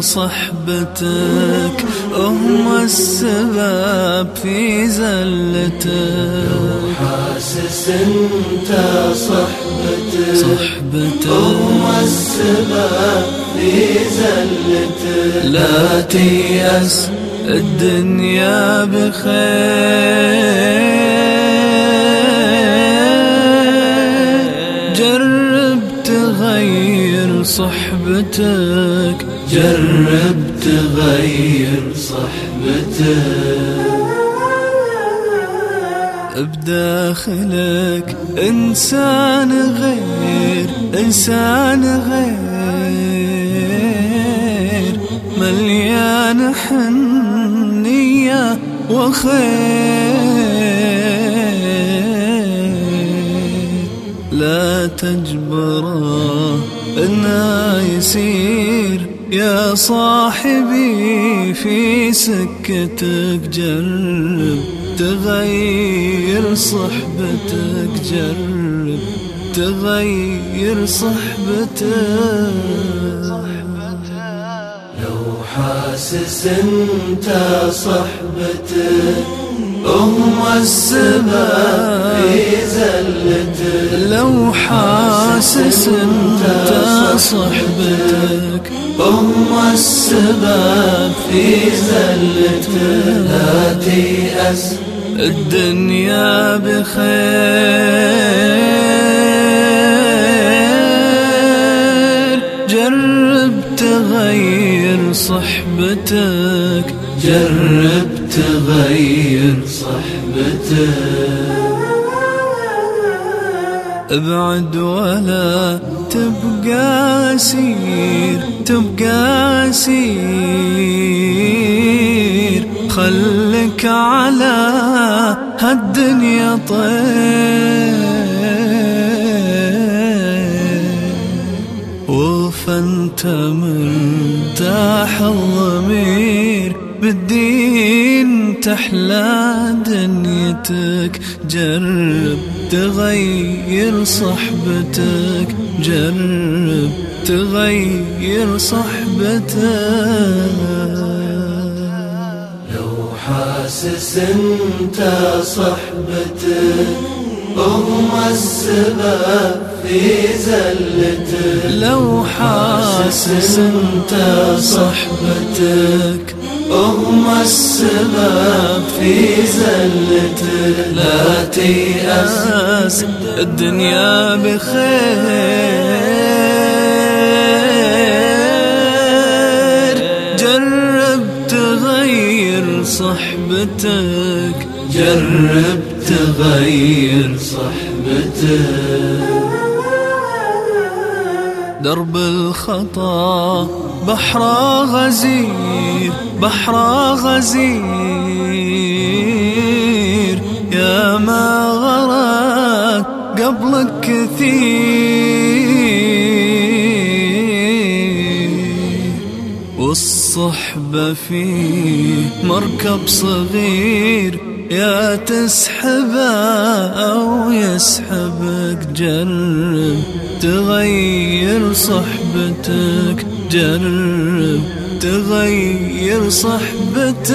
صحبتك هم السبب في زلتك. حاسس انت صحبتك صحبتك. هم السبب في زلتك. لا تيأس الدنيا بخير. صحبتك. جرب تغير صحبتك. بداخلك إنسان غير إنسان غير. مليان حنية وخير. لا تجبره إنه يسير يا صاحبي في سكتك جرب تغير صحبتك جرب تغير صحبتك. حاسس انت صحبتك هم السبب في زلتك لو حاسس انت صحبتك هم السبب في زلتك لا تيأس الدنيا بخير. صحبتك جرب تغير صحبتك. أبعد ولا تبقى أسير تبقى أسير. خلك على هالدنيا طير. وفانت مرتاح الضمير بالدين تحلى دنيتك جرب تغير صحبتك جرب تغير صحبتك. لو حاسس انت صحبتك هم السبب في زلتك لو حاسس انت صحبتك. هم السبب في زلتك لا تيأس. الدنيا بخير. جرب تغير صحبتك. جرب تغير صحبتك درب الخطا بحر غزير بحر غزير. يا ما غرق قبلك كثير. والصحبة فيه مركب صغير يا تسحبه أو يسحبك جرب تغير صحبتك جرب تغير صحبتك.